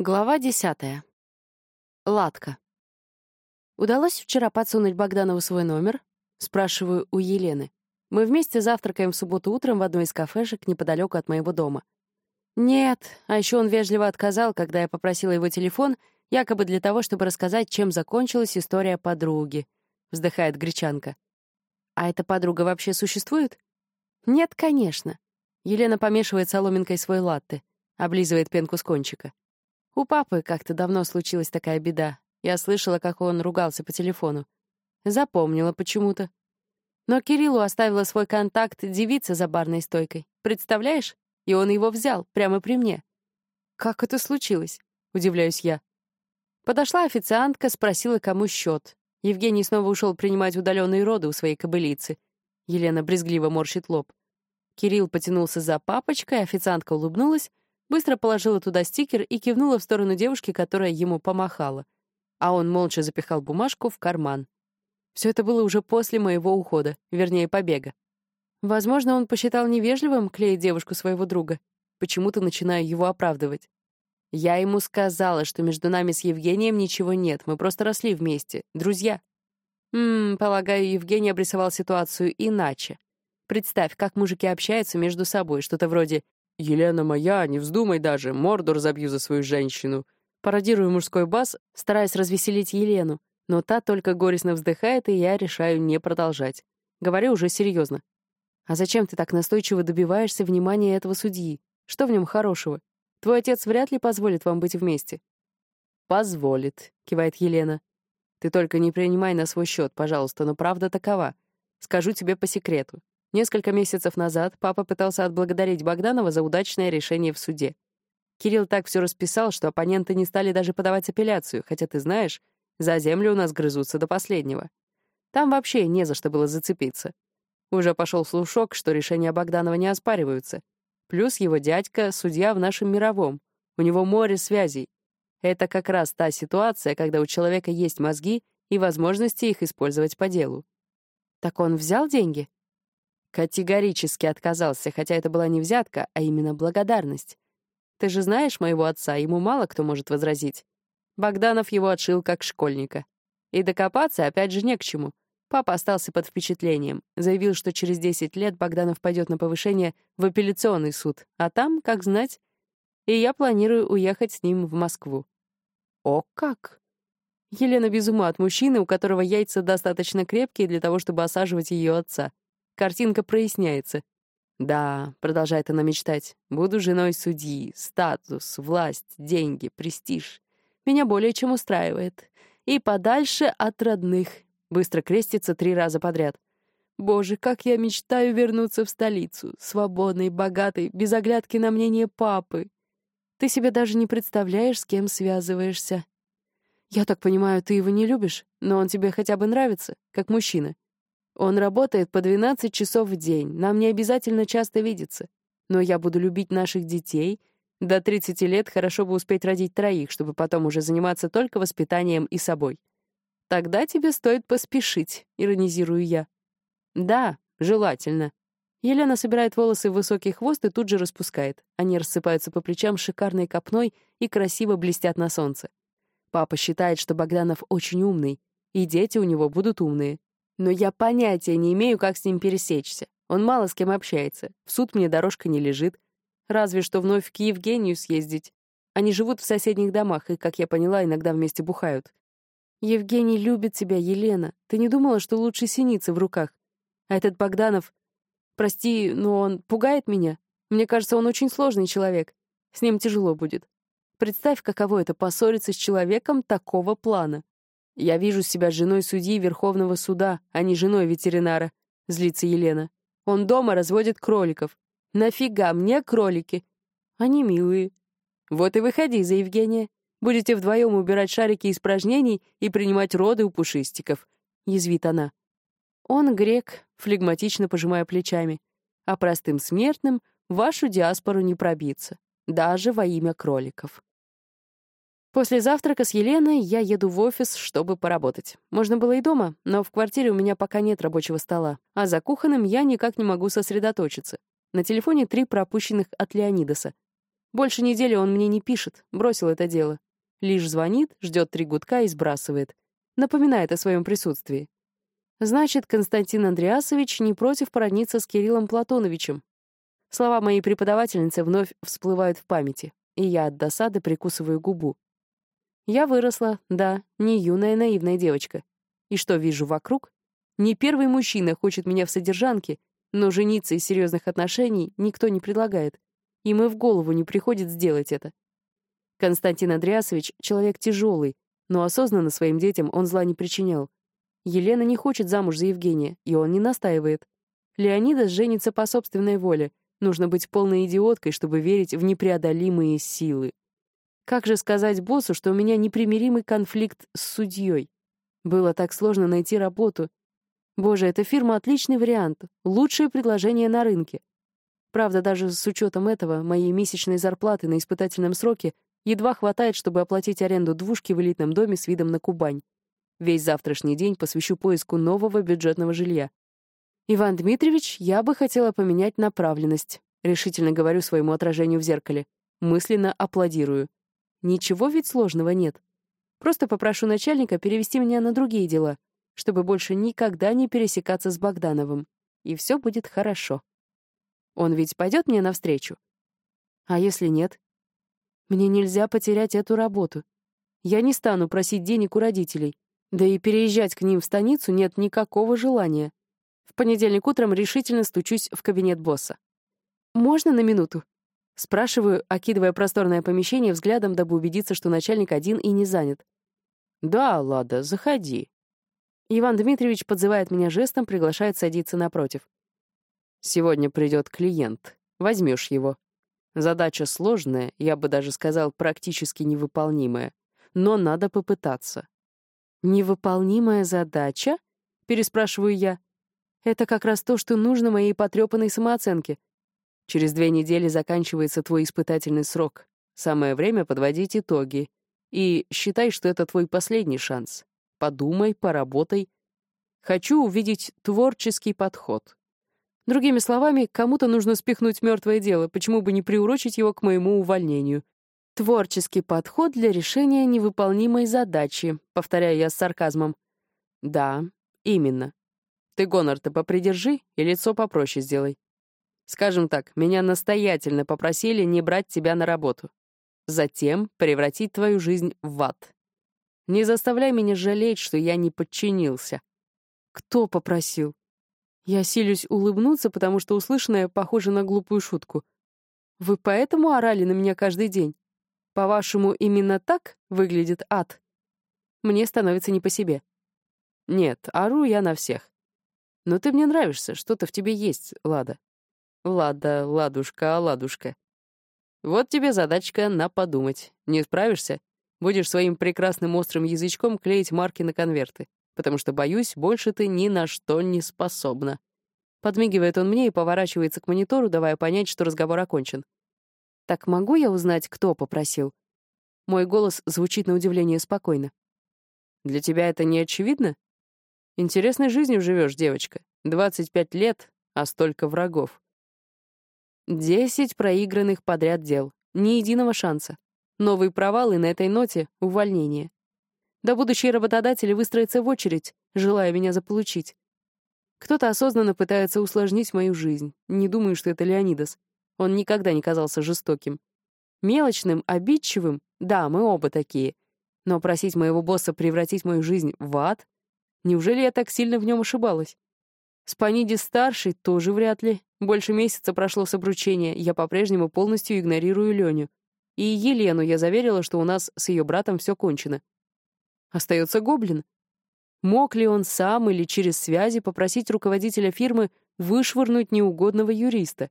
Глава десятая. Ладка. «Удалось вчера подсунуть Богданову свой номер?» — спрашиваю у Елены. Мы вместе завтракаем в субботу утром в одной из кафешек неподалеку от моего дома. Нет, а еще он вежливо отказал, когда я попросила его телефон, якобы для того, чтобы рассказать, чем закончилась история подруги, — вздыхает Гречанка. А эта подруга вообще существует? Нет, конечно. Елена помешивает соломинкой свой латте, облизывает пенку с кончика. У папы как-то давно случилась такая беда. Я слышала, как он ругался по телефону. Запомнила почему-то. Но Кириллу оставила свой контакт девица за барной стойкой. Представляешь? И он его взял, прямо при мне. «Как это случилось?» — удивляюсь я. Подошла официантка, спросила, кому счет. Евгений снова ушел принимать удаленные роды у своей кобылицы. Елена брезгливо морщит лоб. Кирилл потянулся за папочкой, официантка улыбнулась, быстро положила туда стикер и кивнула в сторону девушки, которая ему помахала. А он молча запихал бумажку в карман. Все это было уже после моего ухода, вернее, побега. Возможно, он посчитал невежливым клеить девушку своего друга. Почему-то начинаю его оправдывать. Я ему сказала, что между нами с Евгением ничего нет, мы просто росли вместе, друзья. Ммм, полагаю, Евгений обрисовал ситуацию иначе. Представь, как мужики общаются между собой, что-то вроде «Елена моя, не вздумай даже, морду разобью за свою женщину». Пародирую мужской бас, стараясь развеселить Елену, но та только горестно вздыхает, и я решаю не продолжать. Говорю уже серьезно. «А зачем ты так настойчиво добиваешься внимания этого судьи? Что в нем хорошего? Твой отец вряд ли позволит вам быть вместе». «Позволит», — кивает Елена. «Ты только не принимай на свой счет, пожалуйста, но правда такова. Скажу тебе по секрету. Несколько месяцев назад папа пытался отблагодарить Богданова за удачное решение в суде. Кирилл так все расписал, что оппоненты не стали даже подавать апелляцию, хотя, ты знаешь, за землю у нас грызутся до последнего. Там вообще не за что было зацепиться. Уже пошел слушок, что решения Богданова не оспариваются. Плюс его дядька — судья в нашем мировом. У него море связей. Это как раз та ситуация, когда у человека есть мозги и возможности их использовать по делу. Так он взял деньги? Категорически отказался, хотя это была не взятка, а именно благодарность. Ты же знаешь моего отца, ему мало кто может возразить. Богданов его отшил как школьника. И докопаться опять же не к чему. Папа остался под впечатлением. Заявил, что через 10 лет Богданов пойдет на повышение в апелляционный суд, а там, как знать. И я планирую уехать с ним в Москву. О, как! Елена без ума от мужчины, у которого яйца достаточно крепкие для того, чтобы осаживать ее отца. Картинка проясняется. «Да», — продолжает она мечтать, — «буду женой судьи, статус, власть, деньги, престиж. Меня более чем устраивает. И подальше от родных». Быстро крестится три раза подряд. «Боже, как я мечтаю вернуться в столицу, свободной, богатой, без оглядки на мнение папы. Ты себе даже не представляешь, с кем связываешься. Я так понимаю, ты его не любишь, но он тебе хотя бы нравится, как мужчина. Он работает по 12 часов в день, нам не обязательно часто видеться. Но я буду любить наших детей. До 30 лет хорошо бы успеть родить троих, чтобы потом уже заниматься только воспитанием и собой. Тогда тебе стоит поспешить, иронизирую я. Да, желательно. Елена собирает волосы в высокий хвост и тут же распускает. Они рассыпаются по плечам шикарной копной и красиво блестят на солнце. Папа считает, что Богданов очень умный, и дети у него будут умные. Но я понятия не имею, как с ним пересечься. Он мало с кем общается. В суд мне дорожка не лежит. Разве что вновь к Евгению съездить. Они живут в соседних домах и, как я поняла, иногда вместе бухают. Евгений любит тебя, Елена. Ты не думала, что лучше синицы в руках? А этот Богданов... Прости, но он пугает меня. Мне кажется, он очень сложный человек. С ним тяжело будет. Представь, каково это — поссориться с человеком такого плана. «Я вижу себя женой судьи Верховного суда, а не женой ветеринара», — злится Елена. «Он дома разводит кроликов. Нафига мне кролики? Они милые. Вот и выходи за Евгения. Будете вдвоем убирать шарики испражнений и принимать роды у пушистиков», — язвит она. Он грек, флегматично пожимая плечами, а простым смертным вашу диаспору не пробиться, даже во имя кроликов. После завтрака с Еленой я еду в офис, чтобы поработать. Можно было и дома, но в квартире у меня пока нет рабочего стола, а за кухонным я никак не могу сосредоточиться. На телефоне три пропущенных от Леонидаса. Больше недели он мне не пишет, бросил это дело. Лишь звонит, ждет три гудка и сбрасывает. Напоминает о своем присутствии. Значит, Константин Андреасович не против породниться с Кириллом Платоновичем. Слова моей преподавательницы вновь всплывают в памяти, и я от досады прикусываю губу. Я выросла, да, не юная наивная девочка. И что вижу вокруг? Не первый мужчина хочет меня в содержанке, но жениться из серьезных отношений никто не предлагает. И в голову не приходит сделать это. Константин Андреасович — человек тяжелый, но осознанно своим детям он зла не причинял. Елена не хочет замуж за Евгения, и он не настаивает. Леонидас женится по собственной воле. Нужно быть полной идиоткой, чтобы верить в непреодолимые силы. Как же сказать боссу, что у меня непримиримый конфликт с судьей? Было так сложно найти работу. Боже, эта фирма — отличный вариант, лучшее предложение на рынке. Правда, даже с учетом этого, моей месячной зарплаты на испытательном сроке едва хватает, чтобы оплатить аренду двушки в элитном доме с видом на Кубань. Весь завтрашний день посвящу поиску нового бюджетного жилья. «Иван Дмитриевич, я бы хотела поменять направленность», — решительно говорю своему отражению в зеркале. Мысленно аплодирую. Ничего ведь сложного нет. Просто попрошу начальника перевести меня на другие дела, чтобы больше никогда не пересекаться с Богдановым. И все будет хорошо. Он ведь пойдет мне навстречу? А если нет? Мне нельзя потерять эту работу. Я не стану просить денег у родителей. Да и переезжать к ним в станицу нет никакого желания. В понедельник утром решительно стучусь в кабинет босса. «Можно на минуту?» Спрашиваю, окидывая просторное помещение взглядом, дабы убедиться, что начальник один и не занят. «Да, Лада, заходи». Иван Дмитриевич подзывает меня жестом, приглашает садиться напротив. «Сегодня придет клиент. Возьмешь его. Задача сложная, я бы даже сказал, практически невыполнимая. Но надо попытаться. «Невыполнимая задача?» — переспрашиваю я. «Это как раз то, что нужно моей потрепанной самооценке. Через две недели заканчивается твой испытательный срок. Самое время подводить итоги. И считай, что это твой последний шанс. Подумай, поработай. Хочу увидеть творческий подход. Другими словами, кому-то нужно спихнуть мертвое дело, почему бы не приурочить его к моему увольнению. Творческий подход для решения невыполнимой задачи, повторяю я с сарказмом. Да, именно. Ты гонор-то попридержи и лицо попроще сделай. Скажем так, меня настоятельно попросили не брать тебя на работу. Затем превратить твою жизнь в ад. Не заставляй меня жалеть, что я не подчинился. Кто попросил? Я силюсь улыбнуться, потому что услышанное похоже на глупую шутку. Вы поэтому орали на меня каждый день? По-вашему, именно так выглядит ад? Мне становится не по себе. Нет, ору я на всех. Но ты мне нравишься, что-то в тебе есть, Лада. Лада, ладушка, ладушка. Вот тебе задачка на подумать. Не справишься? Будешь своим прекрасным острым язычком клеить марки на конверты, потому что, боюсь, больше ты ни на что не способна. Подмигивает он мне и поворачивается к монитору, давая понять, что разговор окончен. «Так могу я узнать, кто попросил?» Мой голос звучит на удивление спокойно. «Для тебя это не очевидно? Интересной жизнью живешь, девочка. 25 лет, а столько врагов. Десять проигранных подряд дел. Ни единого шанса. Новый провал и на этой ноте — увольнение. Да будущие работодатели выстроятся в очередь, желая меня заполучить. Кто-то осознанно пытается усложнить мою жизнь. Не думаю, что это Леонидас. Он никогда не казался жестоким. Мелочным, обидчивым — да, мы оба такие. Но просить моего босса превратить мою жизнь в ад? Неужели я так сильно в нем ошибалась? Спанидис-старший тоже вряд ли. Больше месяца прошло с обручения, я по-прежнему полностью игнорирую Леню. И Елену я заверила, что у нас с ее братом все кончено. Остается Гоблин. Мог ли он сам или через связи попросить руководителя фирмы вышвырнуть неугодного юриста?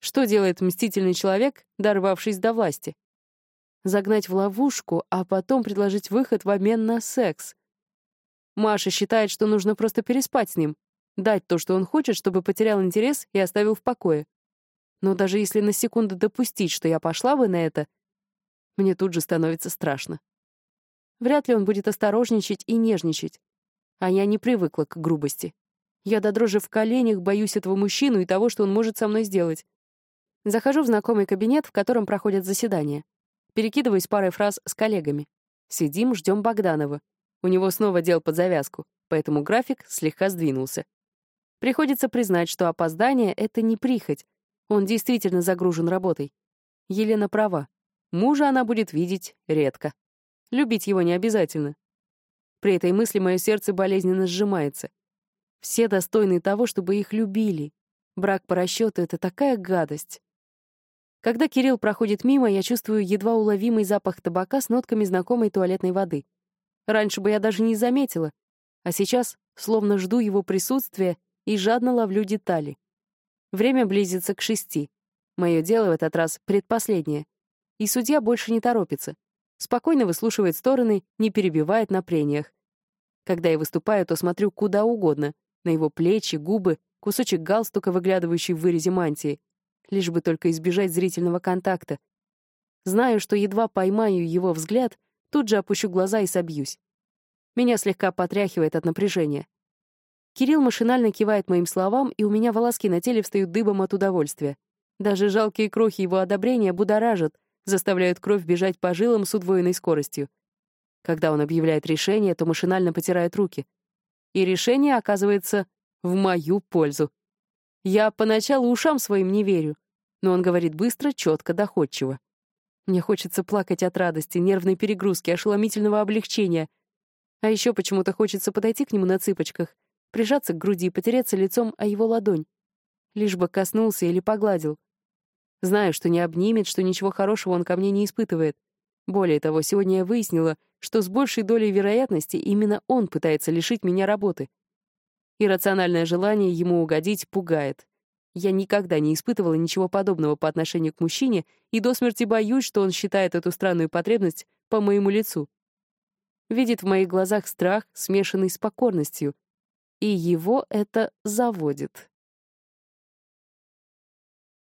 Что делает мстительный человек, дорвавшись до власти? Загнать в ловушку, а потом предложить выход в обмен на секс. Маша считает, что нужно просто переспать с ним, дать то, что он хочет, чтобы потерял интерес и оставил в покое. Но даже если на секунду допустить, что я пошла бы на это, мне тут же становится страшно. Вряд ли он будет осторожничать и нежничать. А я не привыкла к грубости. Я до дрожи в коленях боюсь этого мужчину и того, что он может со мной сделать. Захожу в знакомый кабинет, в котором проходят заседания. Перекидываюсь парой фраз с коллегами. Сидим, ждем Богданова. У него снова дел под завязку, поэтому график слегка сдвинулся. Приходится признать, что опоздание — это не прихоть. Он действительно загружен работой. Елена права. Мужа она будет видеть редко. Любить его не обязательно. При этой мысли мое сердце болезненно сжимается. Все достойны того, чтобы их любили. Брак по расчету — это такая гадость. Когда Кирилл проходит мимо, я чувствую едва уловимый запах табака с нотками знакомой туалетной воды. Раньше бы я даже не заметила, а сейчас словно жду его присутствия и жадно ловлю детали. Время близится к шести. Мое дело в этот раз предпоследнее. И судья больше не торопится. Спокойно выслушивает стороны, не перебивает на прениях. Когда я выступаю, то смотрю куда угодно. На его плечи, губы, кусочек галстука, выглядывающий в вырезе мантии. Лишь бы только избежать зрительного контакта. Знаю, что едва поймаю его взгляд, тут же опущу глаза и собьюсь. Меня слегка потряхивает от напряжения. Кирилл машинально кивает моим словам, и у меня волоски на теле встают дыбом от удовольствия. Даже жалкие крохи его одобрения будоражат, заставляют кровь бежать по жилам с удвоенной скоростью. Когда он объявляет решение, то машинально потирает руки. И решение оказывается в мою пользу. Я поначалу ушам своим не верю, но он говорит быстро, четко, доходчиво. Мне хочется плакать от радости, нервной перегрузки, ошеломительного облегчения. А еще почему-то хочется подойти к нему на цыпочках прижаться к груди и потереться лицом о его ладонь. Лишь бы коснулся или погладил. Знаю, что не обнимет, что ничего хорошего он ко мне не испытывает. Более того, сегодня я выяснила, что с большей долей вероятности именно он пытается лишить меня работы. Иррациональное желание ему угодить пугает. Я никогда не испытывала ничего подобного по отношению к мужчине и до смерти боюсь, что он считает эту странную потребность по моему лицу. Видит в моих глазах страх, смешанный с покорностью, и его это заводит.